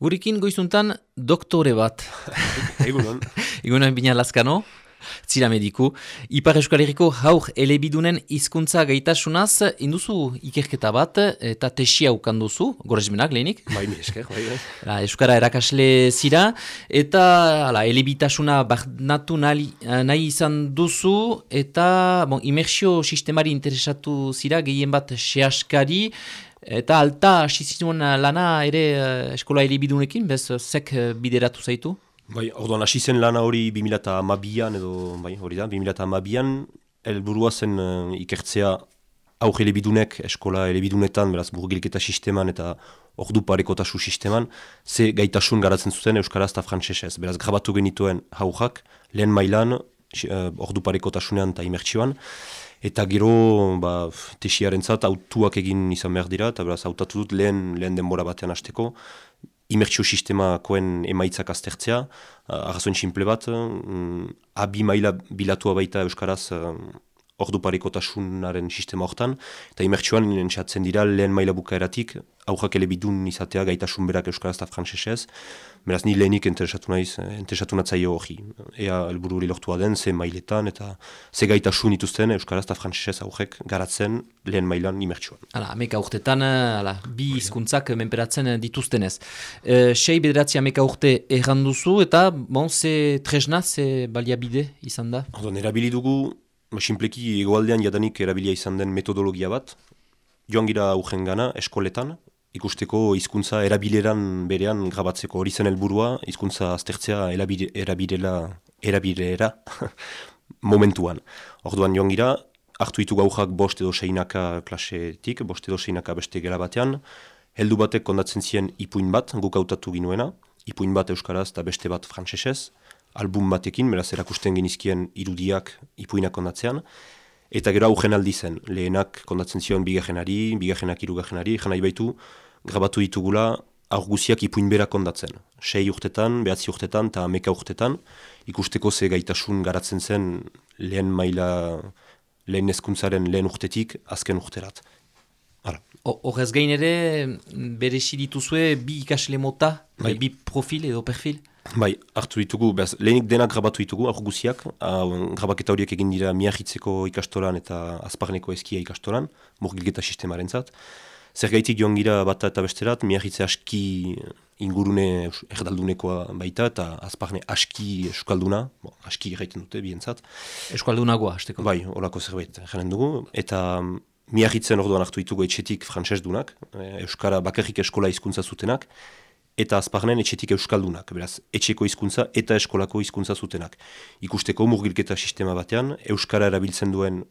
Gurikin goizuntan doktore bat. Egunon. Egunon bina laskano, zira mediku. Ipar Euskal Herriko haur elebidunen hizkuntza gaitasunaz, induzu ikerketa bat eta tesia ukanduzu, gorezmenak lehenik. Bai, mi esker, bai, bai. La, Euskara erakasle zira, eta ala, elebitasuna barnatu nahi, nahi izan duzu, eta bon, imersio sistemari interesatu zira, gehien bat sehaskari, Eta alta hasi lana ere uh, eskola helibidunekin, bez zek uh, bideratu zaitu? Bai, orduan hasi zen lana hori 2008an edo, bai, hori da, 2008an, elburua zen uh, ikertzea aur helibidunek eskola helibidunetan, beraz burgilketa sisteman eta ordu parekotasu sisteman, ze gaitasun garatzen zuten Euskaraz eta Frantsesez. Beraz, grabatu genituen haujak, lehen mailan, uh, ordu parekotasunean eta imertsioan, Eta gero, ba, tesiaren zat, autuak egin izan behar dira, eta beraz, autatu dut lehen, lehen denbora batean hasteko, imertsio sistemakoen emaitzak aztertzea, uh, arrazoin simple bat, um, abi maila bilatua baita Euskaraz uh, ordu parekotasunaren sistema hortan, eta imertsioan nintzatzen dira lehen maila bukaeratik, aurrak elebidun izatea gaitasun berak Euskaraz eta Frantsesez, beraz ni lehenik interesatu naiz, interesatu natzaio hori. Ea elburu hori lortua den, ze mailetan, eta ze gaitasun ituzten Euskaraz eta Frantsesez aurrek garatzen lehen mailan imertsioan. Hala, ameka urtetan, ala, bi hizkuntzak menperatzen dituztenez. E, sei bederatzi ameka urte erranduzu, eta bon, ze tresna, ze baliabide izan da? Ordon, erabili dugu, Simpleki egoaldean jadanik erabilia izan den metodologia bat, joan gira augen gana, eskoletan, ikusteko hizkuntza erabileran berean grabatzeko. Hori zen helburua, hizkuntza aztertzea erabilera, erabilera momentuan. Orduan joan gira, hartu ditu gaujak bost edo seinaka klasetik, bost edo seinaka beste gela batean, heldu batek kondatzen ziren ipuin bat, guk hautatu ginuena, ipuin bat euskaraz eta beste bat frantsesez, album batekin, beraz erakusten genizkien irudiak ipuinak kondatzean, eta gero augen aldi zen, lehenak kondatzen zion bigarrenari, bigarrenak irugarrenari, jena baitu, grabatu ditugula aurguziak ipuin bera kondatzen. Sei urtetan, behatzi urtetan eta meka urtetan, ikusteko ze gaitasun garatzen zen lehen maila, lehen eskuntzaren lehen urtetik, azken urterat. Horrez gain ere, bere dituzue bi ikasle mota, bai. bi profil edo perfil? Bai, hartu ditugu, behaz, lehenik denak grabatu ditugu, aur guziak, grabaketa horiek egin dira miahitzeko ikastolan eta azparneko eskia ikastolan, murgilgeta sistemaren zat. Zer gaitik joan gira bat eta besterat, miahitze aski ingurune erdaldunekoa baita eta azparne aski eskalduna, bon, aski gaiten dute bientzat. Eskaldunagoa, hasteko. Bai, horako zerbait jaren dugu, eta miahitzen orduan hartu ditugu etxetik frantses dunak, Euskara bakarrik eskola hizkuntza zutenak, eta azparnen etxetik euskaldunak, beraz, etxeko hizkuntza eta eskolako hizkuntza zutenak. Ikusteko murgilketa sistema batean, euskara erabiltzen duen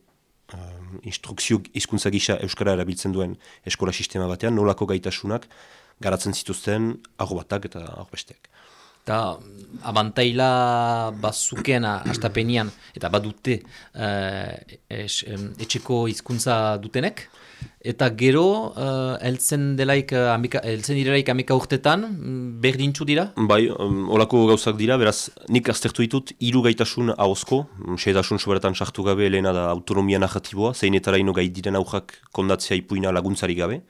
um, instrukzio hizkuntza gisa euskara erabiltzen duen eskola sistema batean, nolako gaitasunak garatzen zituzten aho batak eta aho besteak. Eta abantaila bazukena astapenian eta badute uh, etxeko hizkuntza dutenek, Eta gero, uh, eltzen delaik, uh, amika, eltzen direlaik amika urtetan, mm, berdintzu dira? Bai, um, gauzak dira, beraz, nik aztertu ditut, hiru gaitasun ahozko, mm, sedasun soberetan sartu gabe, lehena da autonomia narratiboa, zeinetara ino gai diren aurrak kondatzea ipuina laguntzari gabe.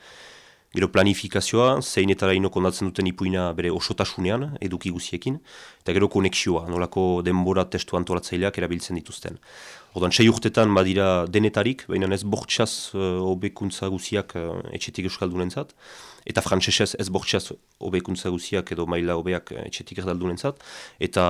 Gero planifikazioa, zeinetara ino kondatzen duten ipuina bere osotasunean, eduki guziekin, eta gero konexioa, nolako denbora testu antolatzaileak erabiltzen dituzten. Odan, sei urtetan badira denetarik, baina ez bortxaz uh, obekuntza guziak uh, etxetik euskaldunen zat, eta frantsesez ez bortxaz obekuntza guziak edo maila obeak uh, etxetik erdaldunen zat, eta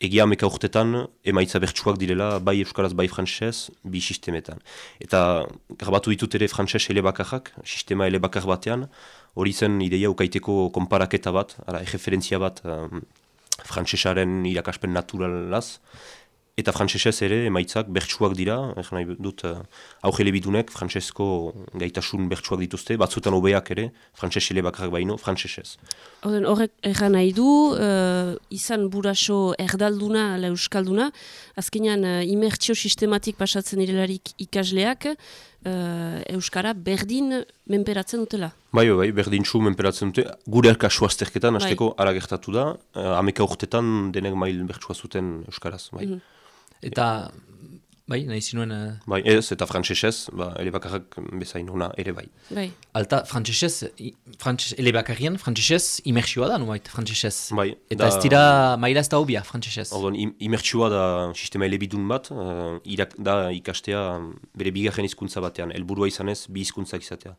egia ameka urtetan emaitza bertsuak direla bai euskaraz bai frantsesez bi sistemetan. Eta grabatu ditut ere frantses elebakarrak, sistema elebakar batean, hori zen ideia ukaiteko konparaketa bat, ara, referentzia bat um, frantsesaren irakaspen naturalaz, Eta frantsesez ere, emaitzak bertsuak dira, egin nahi dut, uh, eh, augele bidunek, frantsesko gaitasun bertsuak dituzte, batzutan obeak ere, frantses bakarrak baino, frantsesez. Horrek egin nahi du, uh, izan buraso erdalduna, la euskalduna, azkenean uh, imertzio sistematik pasatzen irelarik ikasleak, uh, euskara berdin menperatzen dutela. Bai, bai, berdin txu menperatzen dute, gure erkasu azterketan, bai. azteko, ara gertatu da, uh, ameka urtetan denek mail bertsua zuten euskaraz, bai. Mhm. Eta Bai, nahi zinuen... Uh... Bai, ez, eta frantzesez, ba, elebakarrak bezain hona ere bai. Bai. Alta, frantzesez, frantses, elebakarrian, frantzesez, imertsua da, numait, frantzesez. Bai. Eta ez dira, maila ez da hobia, frantzesez. Ordon, imertsua da sistema elebidun bat, uh, irak, da ikastea bere bigarren hizkuntza batean, helburua izanez, bi hizkuntzak izatea.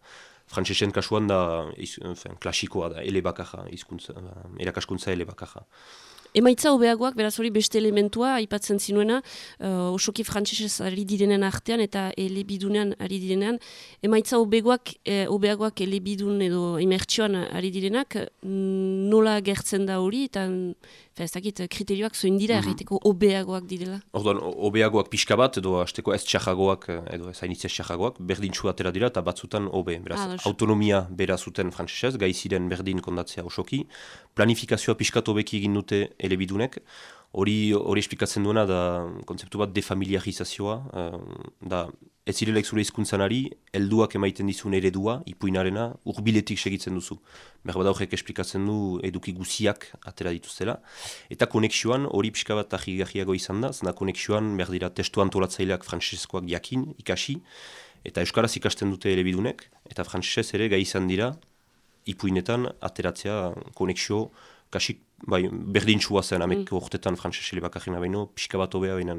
Frantzesen kasuan da, iz, klasikoa da, elebakarra, hizkuntza, erakaskuntza elebakarra. Emaitza hobeagoak, beraz hori beste elementua, aipatzen zinuena, uh, osoki frantzesez ari direnen artean eta elebidunean ari direnean, emaitza hobeagoak, eh, hobeagoak elebidun edo imertsioan ari direnak, nola gertzen da hori, eta ez dakit, kriterioak zoin dira, mm -hmm. obeagoak direla. Orduan, obeagoak pixka bat, edo azteko ez txajagoak, edo ez hainitze txajagoak, berdin atera dira, eta batzutan obe. Beraz, ah, autonomia bera zuten frantzesez, gai ziren berdin kondatzea osoki, planifikazioa pixka tobeki egin dute elebidunek, hori hori esplikatzen duena da kontzeptu bat defamiliarizazioa, uh, da ez zirelek zure izkuntzanari, helduak emaiten dizun eredua, ipuinarena, urbiletik segitzen duzu. Berbada horrek esplikatzen du eduki guziak atera dituztela. Eta konexioan, hori pixka bat ahigarriago izan da, zena konexioan, behar dira, testu antolatzaileak franceskoak jakin, ikasi, eta euskaraz ikasten dute elebidunek, eta frances ere gai izan dira, ipuinetan ateratzea konexio, kasik, bai, berdintxua zen, amek mm. urtetan frances bakarrina baino, pixka bat obea baina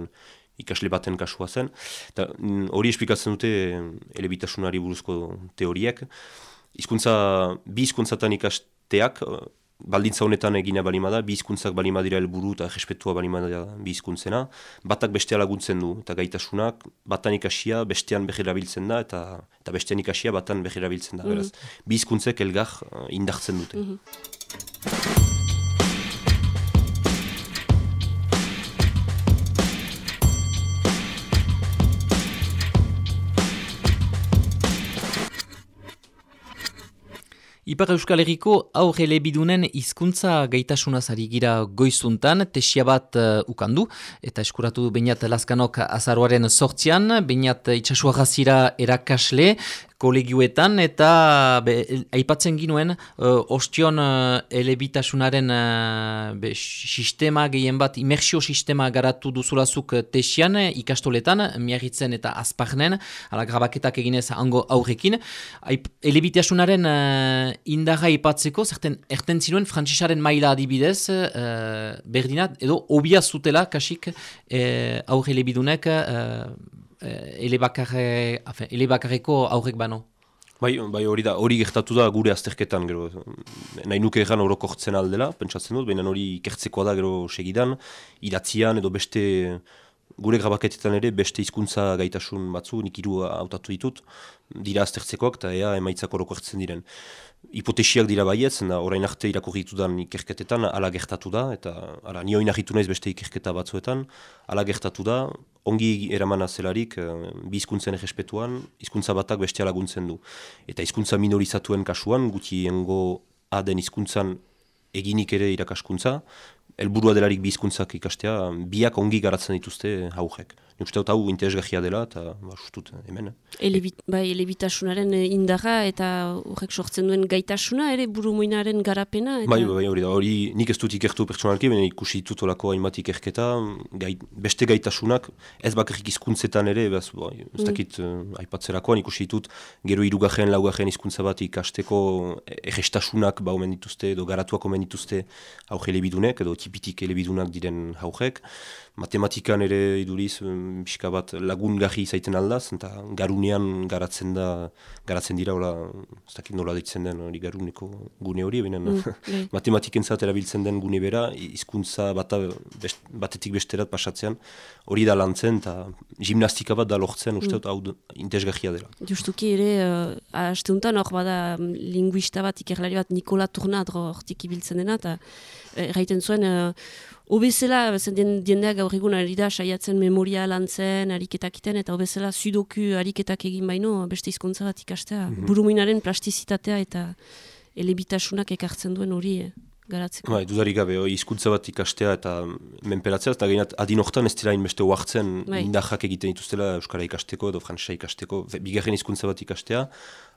ikasle baten kasua zen. Eta mm, hori esplikatzen dute elebitasunari buruzko teoriek. Hizkuntza bi hizkuntzatan ikasteak, baldintza honetan egina balima da, bi hizkuntzak balima dira helburu eta respetua balima dira bi hizkuntzena, batak bestea laguntzen du, eta gaitasunak, batan ikasia, bestean behira biltzen da, eta, eta bestean ikasia, batan behira biltzen da. Mm -hmm. Bi hizkuntzek elgar uh, indartzen dute. Mhm. Ipar Euskal Herriko aurre lebidunen hizkuntza gaitasunaz ari gira goizuntan, tesia bat uh, ukandu, eta eskuratu bainat laskanok azaruaren sortzian, bainat itxasua gazira erakasle, kolegioetan eta be, aipatzen ginuen uh, ostion uh, elebitasunaren uh, sistema gehien bat imersio sistema garatu duzulazuk tesian ikastoletan, miarritzen eta azparnen, ala grabaketak eginez hango aurrekin. Aip, elebitasunaren uh, indaga aipatzeko, zerten erten zinuen frantzisaren maila adibidez, uh, berdinat, edo obia zutela kasik uh, aurre elebidunek uh, Eh, elebakarreko aurrek bano. Bai, bai hori da, hori gertatu da gure azterketan, gero, nahi nuke egan orokortzen aldela, pentsatzen dut, baina hori ikertzekoa da gero segidan, idatzian edo beste, gure grabaketetan ere beste hizkuntza gaitasun batzu, nik iru hautatu ditut, dira aztertzekoak eta ea emaitzak orokortzen diren hipotesiak dira baiet, da orain arte irakurritu dan ikerketetan ala gertatu da, eta ala, nioin ahitu naiz beste ikerketa batzuetan, ala gertatu da, ongi eramana zelarik, uh, bi izkuntzen egespetuan, izkuntza batak beste laguntzen du. Eta hizkuntza minorizatuen kasuan, gutiengo aden hizkuntzan eginik ere irakaskuntza, helburua delarik bi hizkuntzak ikastea, biak ongi garatzen dituzte haujek uste hau interesgahia dela, eta ba, sustut hemen. Eh. Elebit, bai, elebitasunaren eh, indarra eta horrek sortzen duen gaitasuna, ere buru moinaren garapena? Eta... Bai, bai, hori da, hori nik ez dut ikertu pertsonalki, baina ikusi ditut olako hainbat ikerketa, gai, beste gaitasunak, ez bakarrik izkuntzetan ere, bez, bai, ez mm. dakit mm. aipatzerakoan ikusi ditut, gero irugarren, laugarren izkuntza bat ikasteko egestasunak ba omen dituzte, edo garatuak omen dituzte hauge elebidunek, edo tipitik elebidunak diren haugek, matematikan ere iduriz pixka bat lagun gaji izaiten aldaz, eta garunean garatzen da, garatzen dira, hola, ez dakit nola ditzen den hori garuneko gune hori, baina mm, mm. matematiken zat erabiltzen den gune bera, hizkuntza bata, best, batetik besterat pasatzean, hori da lantzen, eta gimnastika bat da lortzen, uste dut, mm. hau intezgahia dela. Justuki ere, uh, hasteuntan hor bada linguista bat, ikerlari bat, Nikola Turnadro hortik ibiltzen dena, eta erraiten zuen, uh, Obezela, zen diendeak gaur egun ari da, saiatzen memoria lantzen, ariketakiten, eta obezela sudoku ariketak egin baino, beste izkuntza bat ikastea. Mm -hmm. Buruminaren plastizitatea eta elebitasunak ekartzen duen hori. Eh. Garatzeko. Bai, dudarik gabe, hizkuntza bat ikastea eta menperatzea, eta gainat adinoktan ez dira inbeste oartzen Bai. indahak egiten dituztela Euskara ikasteko edo Frantzesa ikasteko, bigarren hizkuntza bat ikastea,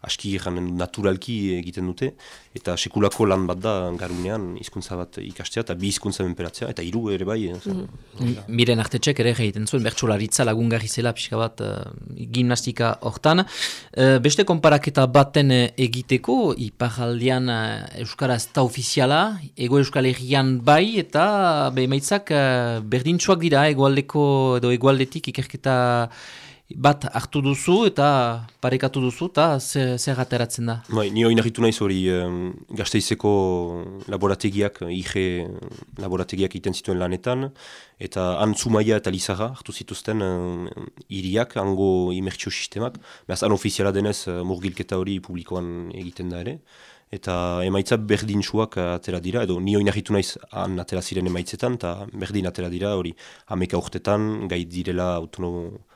aski naturalki egiten dute, eta sekulako lan bat da garunean hizkuntza bat ikastea, eta bi hizkuntza menperatzea, eta hiru ere bai. eh, zen- Miren artetxek ere egiten zuen, bertsolaritza lagungarri zela pixka bat eh, gimnastika hortan. Eh, beste konparaketa baten egiteko, iparaldian uh, Euskara ez da ofiziala, ego Euskal Herrian bai, eta behemaitzak uh, berdintsuak dira, egoaldeko edo egoaldetik ikerketa bat hartu duzu eta parekatu duzu, eta zer, zer ateratzen da. Bai, ni hori nahitu naiz hori um, gazteizeko laborategiak, IG laborategiak egiten zituen lanetan, eta han Zumaia eta Lizarra hartu zituzten um, iriak, hango imertsio sistemak, behaz han ofiziala denez uh, murgilketa hori publikoan egiten da ere, eta emaitza berdin suak atera dira, edo ni hori nahitu naiz han atera ziren emaitzetan, eta berdin atera dira hori hameka urtetan, gai direla autono,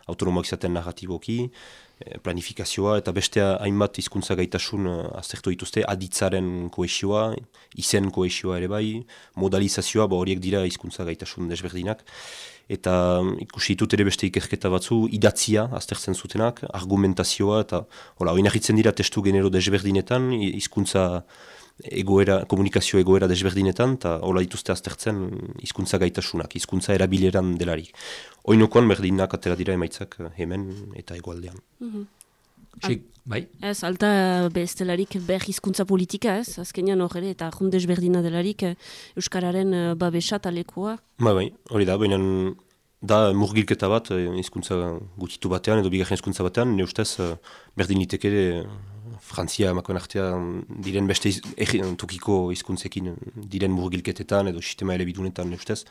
autonomoak izaten narratiboki, eh, planifikazioa eta beste hainbat hizkuntza gaitasun eh, aztertu dituzte aditzaren koesioa, izen koesioa ere bai, modalizazioa, ba horiek dira hizkuntza gaitasun desberdinak. Eta mm, ikusi ditut ere beste ikerketa batzu, idatzia aztertzen zutenak, argumentazioa eta hola, oinarritzen dira testu genero desberdinetan, hi- hizkuntza egoera, komunikazio egoera desberdinetan, eta hola dituzte aztertzen hizkuntza gaitasunak, hizkuntza erabileran delarik. Oinokoan berdinak atera dira emaitzak eh, hemen eta egoaldean. Sik, bai? Ez, alta bestelarik ber hizkuntza politika ez, azkenean hor ere, eta jundez berdina delarik eh, Euskararen eh, babesa talekoa. Ba, bai, hori da, baina da murgilketa bat, eh, hizkuntza gutitu batean edo bigarren hizkuntza batean, ne ustez eh, berdin liteke ere Frantzia emakoen artean diren beste iz, erri- tokiko hizkuntzekin diren murgilketetan edo sistema ere bidunetan ne ustez.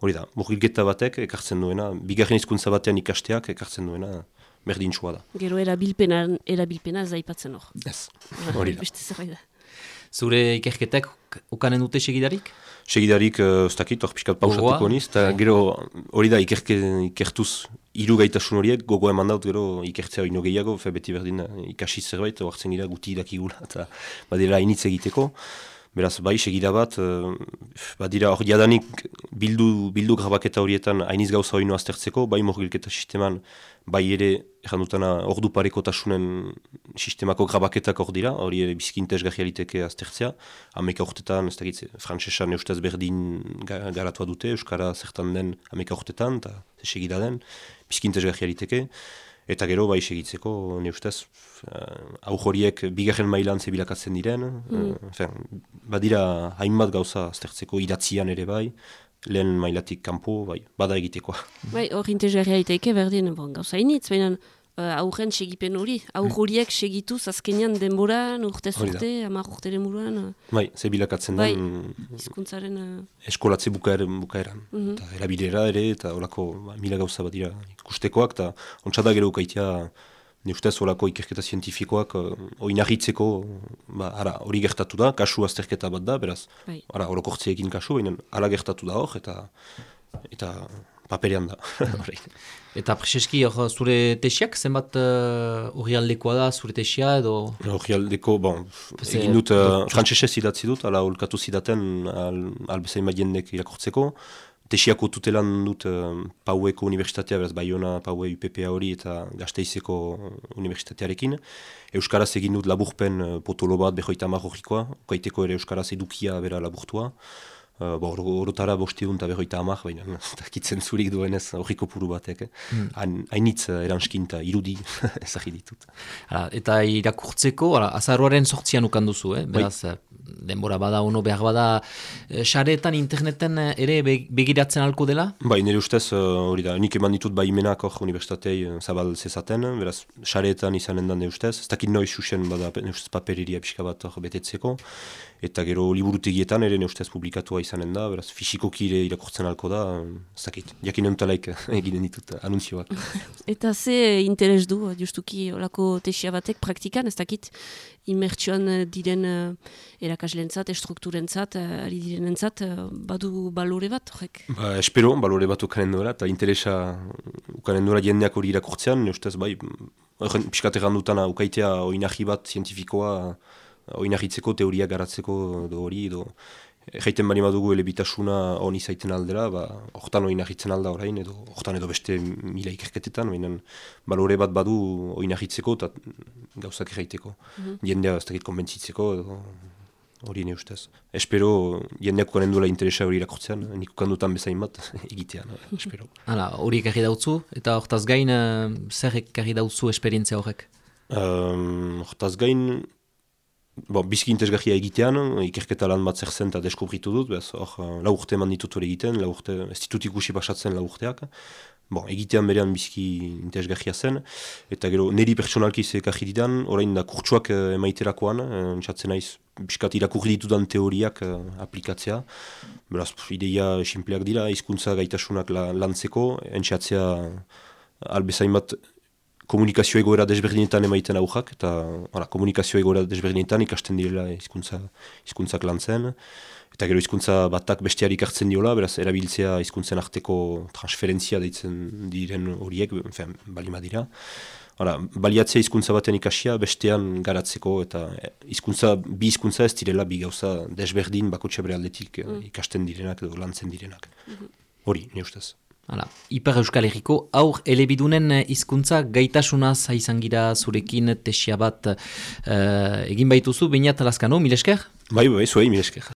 Hori da, murgilketa batek ekartzen duena, bigarren hizkuntza batean ikasteak ekartzen duena berdintsua da. Gero erabilpena, erabilpena ez aipatzen hor. Ez, hori da. Beste zerbait da. Zure ikerketek ukanen dute segidarik? Segidarik, uh, ez dakit, hor pixkat pausatuko niz, eta gero hori da ikerke, ikertuz hiru gaitasun horiek, gogoa eman daut gero ikertzea ino gehiago, fe beti berdin uh, ikasi zerbait, oartzen gira guti dakigula, eta badira hainitz egiteko. Beraz, bai, segida bat, uh, badira hor jadanik bildu, bildu grabaketa horietan hainiz gauza hori aztertzeko, bai morgilketa sisteman, bai ere, erran dutana, ordu parekotasunen sistemako grabaketak hor dira, hori ere bizkintezgarria liteke aztertzea, ameka urtetan, ez dakit, frantsesa neustaz berdin ga- garatua dute, Euskara zertan den ameka urtetan, eta segida den, bizkintezgarria liteke, eta gero bai segitzeko, neustaz, uh, aur horiek bigarren mailan zebilakatzen diren, mm. badira hainbat gauza aztertzeko idatzian ere bai, lehen mailatik kanpo, bai, bada egitekoa. Bai, hor interesgarria itaike berdin, bon, gauza initz, baina uh, aurren segipen hori, aur horiek segituz azkenean denboran, da. urte, amar urteren muruan, uh, Bai, zebilakatzen Bai. den hizkuntzaren uh, eskolatze bukaeran, bukaeran. Eta erabilera ere, eta olako ba, mila gauza bat dira ikustekoak, eta ontsa da gero ukaitea, ne ustez olako ikerketa zientifikoak uh, oinarritzeko, ba, ara, hori gertatu da, kasu azterketa bat da, beraz, bai. ara, orokortzeekin kasu, baina ala gertatu da hor, eta eta paperean da. Eta preseski hor zure tesiak, zenbat hori aldekoa da zure tesia edo... Hori aldeko, bon, Ze- egin dut, uh, frantsesez idatzi dut, ala olkatu zidaten al, albezain bat jendek irakurtzeko. Tesiako tutelan dut uh, Paueko Unibertsitatea, beraz Bayona, Paue UPPA hori eta Gasteizeko Unibertsitatearekin. Euskaraz egin dut laburpen uh, potolo bat, behoita hamar horrikoa, kaiteko ere Euskaraz edukia bera laburtua. Uh, bo, oro- orotara bosteun eta berroita hamar, baina takitzen zurik duenez horriko puru batek. Eh? Han- Hainitz eranskin eta irudi ezagir ditut. Hala, eta irakurtzeko, hala, azaroaren sortzian ukan duzu, eh? beraz, eh, denbora bada, ono behar bada, eh, sareetan, interneten ere be- begiratzen alko dela? Bai, nire ustez, hori da, nik eman ditut baimenak hor unibertsitatei zabal zezaten, beraz, sareetan izanen da nire ustez, ez dakit noiz susen bada nire ustez paperiria pixka bat hor betetzeko, eta gero liburutegietan ere nire ustez publikatua izanen da, beraz, fisikoki ere irakurtzen alko da, ez dakit, jakin entalaik eginen ditut anunzioak. Eta ze interes du, justuki olako tesia batek praktikan, ez dakit, imertsuan uh, diren uh, erakaslentzat, estrukturentzat, uh, ari direnentzat, badu balore bat, horrek. Ba, espero, balore bat ukanen duela, eta interesa ukanen duela jendeak hori irakurtzean, nire ustez, bai, horren pixkat errandutana ukaitea oinarri bat zientifikoa, oinarritzeko teoria garatzeko edo hori, edo jaiten bali madugu elebitasuna hon izaiten aldera, ba, hortan hori nahitzen alda orain, edo hortan edo beste mila ikerketetan, baina balore bat badu hori nahitzeko eta gauzak erraiteko. Mm -hmm. Jendea ez dakit konbentzitzeko, edo hori ne ustez. Espero jendeak ukanen duela interesa hori irakurtzean, nik ukandutan bezain bat egitean, espero. Hala, hori ekarri dautzu, eta hortaz gain, uh, zer ekarri dautzu esperientzia horrek? Um, hortaz gain, bon, bizki intezgahia egitean, ikerketa lan bat zer zen eta deskubritu dut, bez, hor, uh, lau urte eman ditut hori egiten, lau urte, ez ditut ikusi basatzen lau urteak, bon, egitean berean bizki intezgahia zen, eta gero, niri pertsonalki zekarri didan, orain da kurtsuak uh, emaiterakoan, uh, entzatzen naiz, biskat irakurri ditudan teoriak uh, aplikatzea, beraz, ideia simpleak dira, hizkuntza gaitasunak la, lantzeko, entzatzea albezain bat komunikazio egoera desberdinetan emaiten aujak, eta ora, komunikazio egoera desberdinetan ikasten direla hizkuntza hizkuntzak lantzen, eta gero hizkuntza batak besteari ikartzen diola, beraz, erabiltzea hizkuntzen arteko transferentzia deitzen diren horiek, enfen, balima dira. Ora, baliatzea hizkuntza baten ikasia bestean garatzeko eta hizkuntza bi hizkuntza ez direla bi gauza desberdin bakotxe bere aldetik mm. ikasten direnak edo lantzen direnak. Hori, mm -hmm. ne ustez. Hala, Ipar Euskal Herriko aur elebidunen hizkuntza gaitasuna zaizan gira zurekin tesia bat uh, egin baituzu, bainat alaskano, milesker? Bai, bai, zuei, milesker.